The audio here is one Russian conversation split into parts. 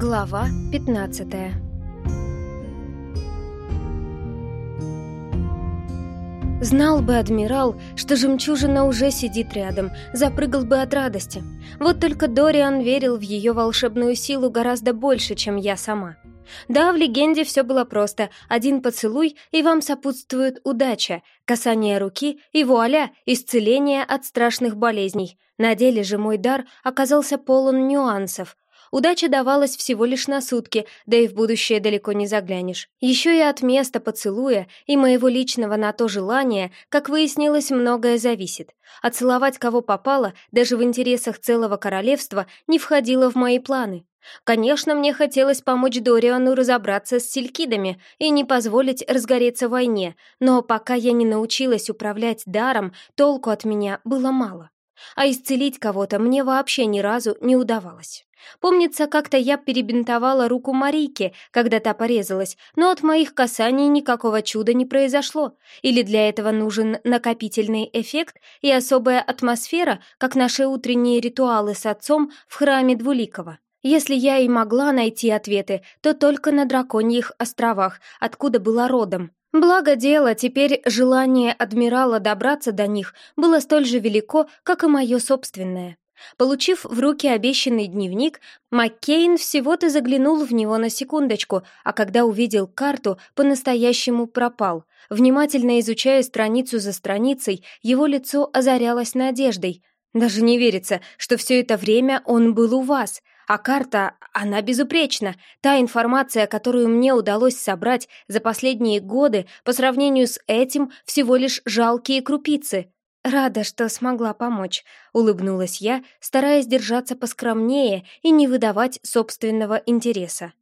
Глава 15 Знал бы адмирал, что жемчужина уже сидит рядом, запрыгал бы от радости. Вот только Дориан верил в ее волшебную силу гораздо больше, чем я сама. Да, в легенде все было просто. Один поцелуй, и вам сопутствует удача, касание руки и вуаля, исцеление от страшных болезней. На деле же мой дар оказался полон нюансов. Удача давалась всего лишь на сутки, да и в будущее далеко не заглянешь. Еще и от места поцелуя и моего личного на то желания, как выяснилось, многое зависит. А целовать кого попало, даже в интересах целого королевства, не входило в мои планы. Конечно, мне хотелось помочь Дориану разобраться с селькидами и не позволить разгореться войне, но пока я не научилась управлять даром, толку от меня было мало. А исцелить кого-то мне вообще ни разу не удавалось. Помнится, как-то я перебинтовала руку Марийке, когда та порезалась, но от моих касаний никакого чуда не произошло. Или для этого нужен накопительный эффект и особая атмосфера, как наши утренние ритуалы с отцом в храме Двуликова. Если я и могла найти ответы, то только на драконьих островах, откуда была родом. Благо дело, теперь желание адмирала добраться до них было столь же велико, как и мое собственное. Получив в руки обещанный дневник, Маккейн всего-то заглянул в него на секундочку, а когда увидел карту, по-настоящему пропал. Внимательно изучая страницу за страницей, его лицо озарялось надеждой. «Даже не верится, что все это время он был у вас. А карта, она безупречна. Та информация, которую мне удалось собрать за последние годы, по сравнению с этим, всего лишь жалкие крупицы». «Рада, что смогла помочь», — улыбнулась я, стараясь держаться поскромнее и не выдавать собственного интереса.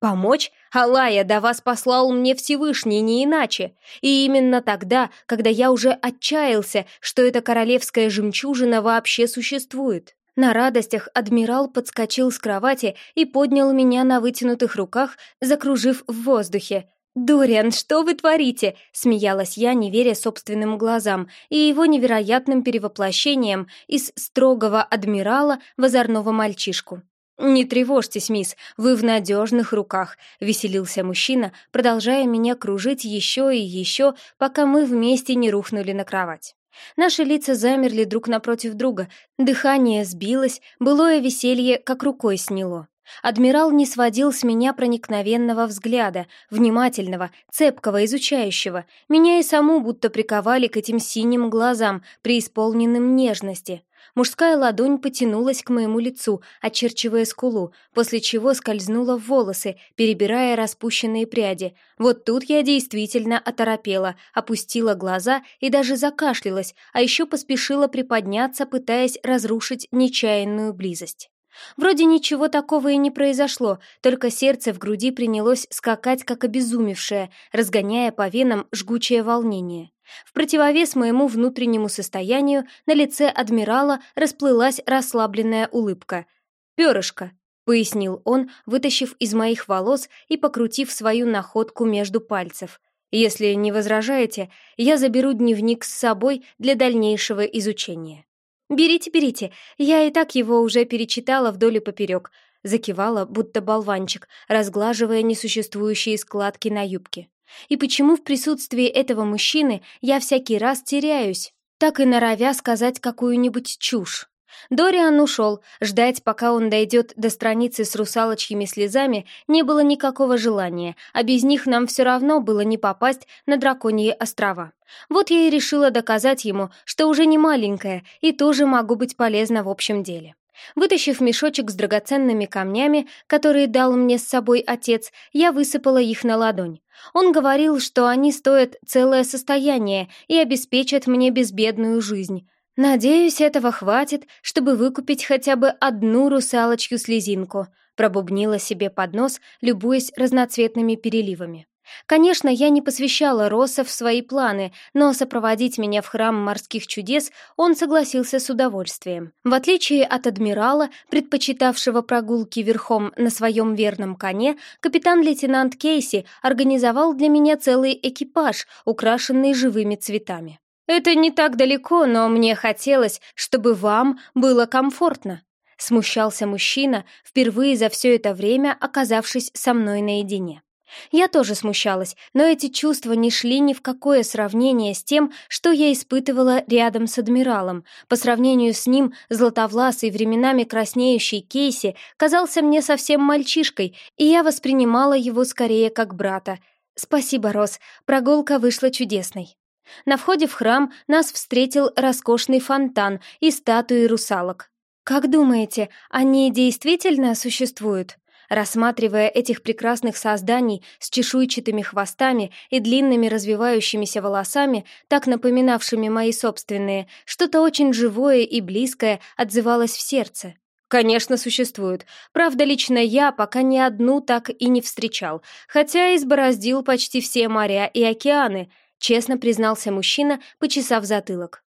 «Помочь? Алая, да вас послал мне Всевышний, не иначе. И именно тогда, когда я уже отчаялся, что эта королевская жемчужина вообще существует». На радостях адмирал подскочил с кровати и поднял меня на вытянутых руках, закружив в воздухе. «Дориан, что вы творите?» — смеялась я, не веря собственным глазам и его невероятным перевоплощением из строгого адмирала в озорного мальчишку. «Не тревожьтесь, мисс, вы в надежных руках», — веселился мужчина, продолжая меня кружить еще и еще, пока мы вместе не рухнули на кровать. Наши лица замерли друг напротив друга, дыхание сбилось, былое веселье как рукой сняло. Адмирал не сводил с меня проникновенного взгляда, внимательного, цепкого, изучающего. Меня и саму будто приковали к этим синим глазам, преисполненным нежности. Мужская ладонь потянулась к моему лицу, очерчивая скулу, после чего скользнула в волосы, перебирая распущенные пряди. Вот тут я действительно оторопела, опустила глаза и даже закашлялась, а еще поспешила приподняться, пытаясь разрушить нечаянную близость. Вроде ничего такого и не произошло, только сердце в груди принялось скакать, как обезумевшее, разгоняя по венам жгучее волнение. В противовес моему внутреннему состоянию на лице адмирала расплылась расслабленная улыбка. «Перышко», — пояснил он, вытащив из моих волос и покрутив свою находку между пальцев. «Если не возражаете, я заберу дневник с собой для дальнейшего изучения». «Берите, берите, я и так его уже перечитала вдоль и поперек», закивала, будто болванчик, разглаживая несуществующие складки на юбке. «И почему в присутствии этого мужчины я всякий раз теряюсь, так и норовя сказать какую-нибудь чушь?» Дориан ушел. Ждать, пока он дойдет до страницы с русалочьими слезами, не было никакого желания, а без них нам все равно было не попасть на драконьи острова. Вот я и решила доказать ему, что уже не маленькая и тоже могу быть полезна в общем деле. Вытащив мешочек с драгоценными камнями, которые дал мне с собой отец, я высыпала их на ладонь. Он говорил, что они стоят целое состояние и обеспечат мне безбедную жизнь. «Надеюсь, этого хватит, чтобы выкупить хотя бы одну русалочью-слезинку», пробубнила себе под нос, любуясь разноцветными переливами. Конечно, я не посвящала Росса в свои планы, но сопроводить меня в храм морских чудес он согласился с удовольствием. В отличие от адмирала, предпочитавшего прогулки верхом на своем верном коне, капитан-лейтенант Кейси организовал для меня целый экипаж, украшенный живыми цветами. «Это не так далеко, но мне хотелось, чтобы вам было комфортно». Смущался мужчина, впервые за все это время оказавшись со мной наедине. Я тоже смущалась, но эти чувства не шли ни в какое сравнение с тем, что я испытывала рядом с адмиралом. По сравнению с ним, златовласый, временами краснеющий Кейси казался мне совсем мальчишкой, и я воспринимала его скорее как брата. Спасибо, Рос, прогулка вышла чудесной. На входе в храм нас встретил роскошный фонтан и статуи русалок. «Как думаете, они действительно существуют?» Рассматривая этих прекрасных созданий с чешуйчатыми хвостами и длинными развивающимися волосами, так напоминавшими мои собственные, что-то очень живое и близкое отзывалось в сердце. Конечно, существуют. Правда, лично я пока ни одну так и не встречал, хотя избороздил почти все моря и океаны, честно признался мужчина, почесав затылок.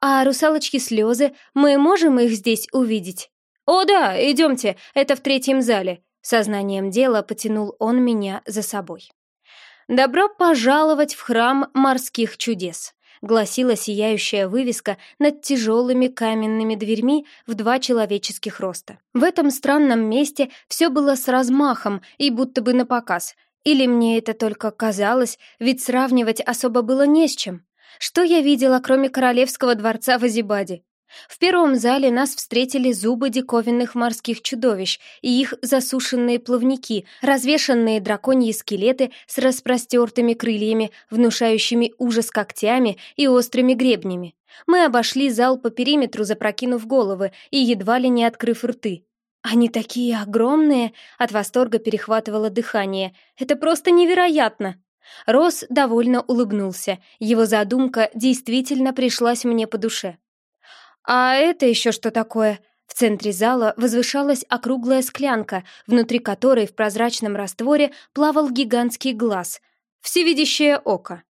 А русалочки слезы, мы можем их здесь увидеть? О да, идемте, это в третьем зале. Сознанием дела потянул он меня за собой. «Добро пожаловать в храм морских чудес», — гласила сияющая вывеска над тяжелыми каменными дверьми в два человеческих роста. В этом странном месте все было с размахом и будто бы на показ. Или мне это только казалось, ведь сравнивать особо было не с чем. Что я видела, кроме королевского дворца в Азибаде? В первом зале нас встретили зубы диковинных морских чудовищ и их засушенные плавники, развешанные драконьи скелеты с распростертыми крыльями, внушающими ужас когтями и острыми гребнями. Мы обошли зал по периметру, запрокинув головы и едва ли не открыв рты. «Они такие огромные!» — от восторга перехватывало дыхание. «Это просто невероятно!» Рос довольно улыбнулся. Его задумка действительно пришлась мне по душе. «А это еще что такое?» В центре зала возвышалась округлая склянка, внутри которой в прозрачном растворе плавал гигантский глаз. Всевидящее око.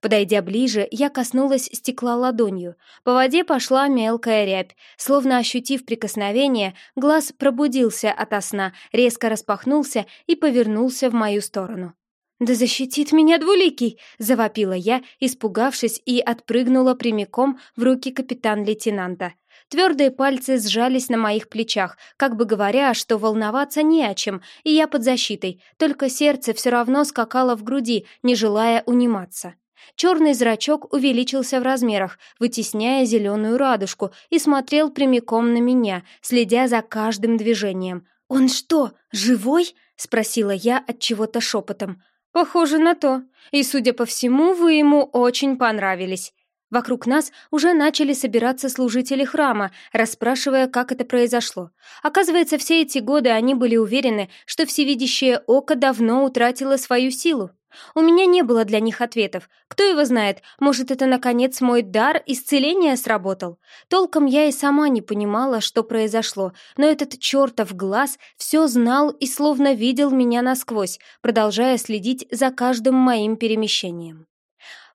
Подойдя ближе, я коснулась стекла ладонью. По воде пошла мелкая рябь. Словно ощутив прикосновение, глаз пробудился ото сна, резко распахнулся и повернулся в мою сторону. «Да защитит меня двуликий!» — завопила я, испугавшись, и отпрыгнула прямиком в руки капитан-лейтенанта. Твердые пальцы сжались на моих плечах, как бы говоря, что волноваться не о чем, и я под защитой, только сердце все равно скакало в груди, не желая униматься. Черный зрачок увеличился в размерах, вытесняя зеленую радужку, и смотрел прямиком на меня, следя за каждым движением. «Он что, живой?» — спросила я от чего-то шепотом. «Похоже на то. И, судя по всему, вы ему очень понравились». Вокруг нас уже начали собираться служители храма, расспрашивая, как это произошло. Оказывается, все эти годы они были уверены, что всевидящее око давно утратило свою силу. У меня не было для них ответов. Кто его знает, может, это, наконец, мой дар исцеления сработал? Толком я и сама не понимала, что произошло, но этот чертов глаз все знал и словно видел меня насквозь, продолжая следить за каждым моим перемещением.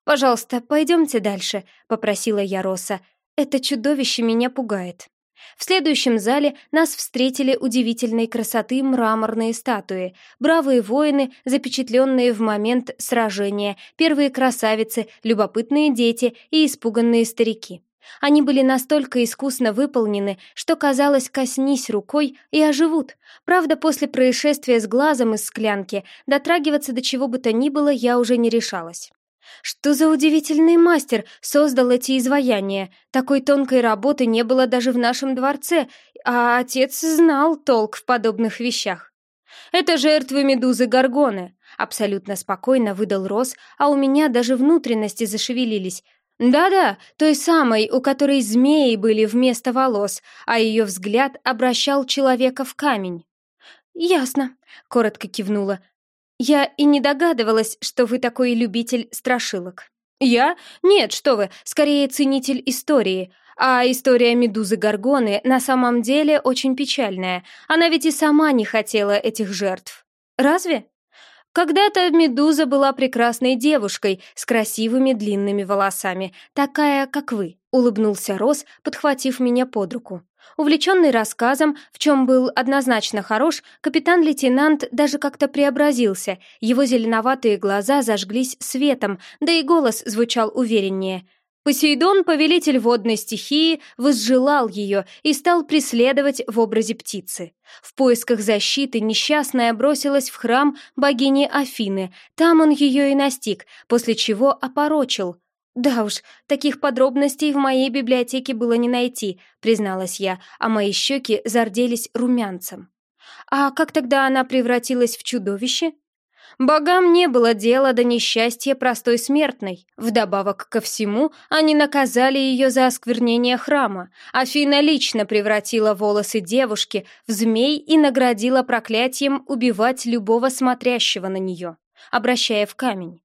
«Пожалуйста, пойдемте дальше», — попросила я Роса. «Это чудовище меня пугает». В следующем зале нас встретили удивительной красоты мраморные статуи, бравые воины, запечатленные в момент сражения, первые красавицы, любопытные дети и испуганные старики. Они были настолько искусно выполнены, что, казалось, коснись рукой и оживут. Правда, после происшествия с глазом из склянки дотрагиваться до чего бы то ни было я уже не решалась. Что за удивительный мастер создал эти изваяния? Такой тонкой работы не было даже в нашем дворце, а отец знал толк в подобных вещах. Это жертвы медузы Горгоны, абсолютно спокойно выдал Рос, а у меня даже внутренности зашевелились. Да-да, той самой, у которой змеи были вместо волос, а ее взгляд обращал человека в камень. «Ясно», — коротко кивнула. «Я и не догадывалась, что вы такой любитель страшилок». «Я? Нет, что вы, скорее ценитель истории. А история Медузы Горгоны на самом деле очень печальная. Она ведь и сама не хотела этих жертв. Разве?» Когда-то Медуза была прекрасной девушкой с красивыми длинными волосами, такая, как вы, улыбнулся Рос, подхватив меня под руку. Увлеченный рассказом, в чем был однозначно хорош, капитан-лейтенант даже как-то преобразился, его зеленоватые глаза зажглись светом, да и голос звучал увереннее. Посейдон, повелитель водной стихии, возжелал ее и стал преследовать в образе птицы. В поисках защиты несчастная бросилась в храм богини Афины, там он ее и настиг, после чего опорочил. «Да уж, таких подробностей в моей библиотеке было не найти», призналась я, а мои щеки зарделись румянцем. «А как тогда она превратилась в чудовище?» Богам не было дела до несчастья простой смертной. Вдобавок ко всему, они наказали ее за осквернение храма. Афина лично превратила волосы девушки в змей и наградила проклятием убивать любого смотрящего на нее, обращая в камень.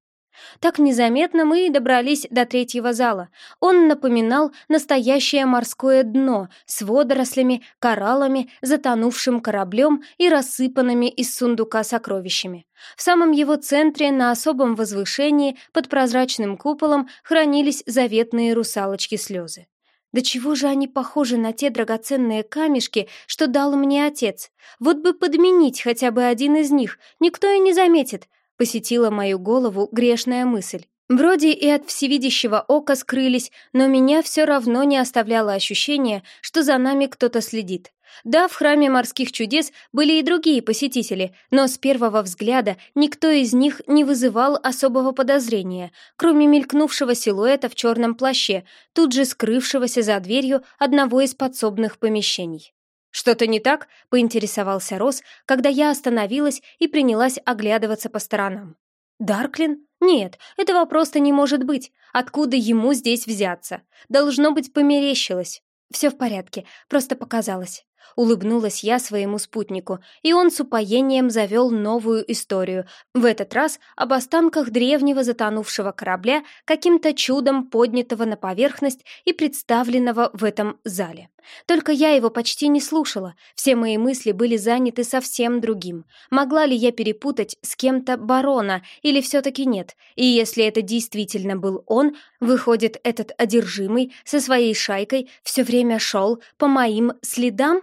Так незаметно мы и добрались до третьего зала. Он напоминал настоящее морское дно с водорослями, кораллами, затонувшим кораблем и рассыпанными из сундука сокровищами. В самом его центре, на особом возвышении, под прозрачным куполом, хранились заветные русалочки слезы. Да чего же они похожи на те драгоценные камешки, что дал мне отец? Вот бы подменить хотя бы один из них, никто и не заметит, посетила мою голову грешная мысль. Вроде и от всевидящего ока скрылись, но меня все равно не оставляло ощущение, что за нами кто-то следит. Да, в храме морских чудес были и другие посетители, но с первого взгляда никто из них не вызывал особого подозрения, кроме мелькнувшего силуэта в черном плаще, тут же скрывшегося за дверью одного из подсобных помещений. «Что-то не так?» — поинтересовался Рос, когда я остановилась и принялась оглядываться по сторонам. «Дарклин? Нет, этого просто не может быть. Откуда ему здесь взяться? Должно быть, померещилось. Все в порядке, просто показалось». Улыбнулась я своему спутнику, и он с упоением завел новую историю, в этот раз об останках древнего затонувшего корабля, каким-то чудом поднятого на поверхность и представленного в этом зале. Только я его почти не слушала, все мои мысли были заняты совсем другим. Могла ли я перепутать с кем-то барона или все-таки нет? И если это действительно был он, выходит, этот одержимый со своей шайкой все время шел по моим следам?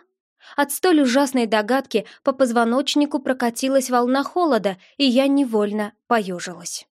От столь ужасной догадки по позвоночнику прокатилась волна холода, и я невольно поежилась.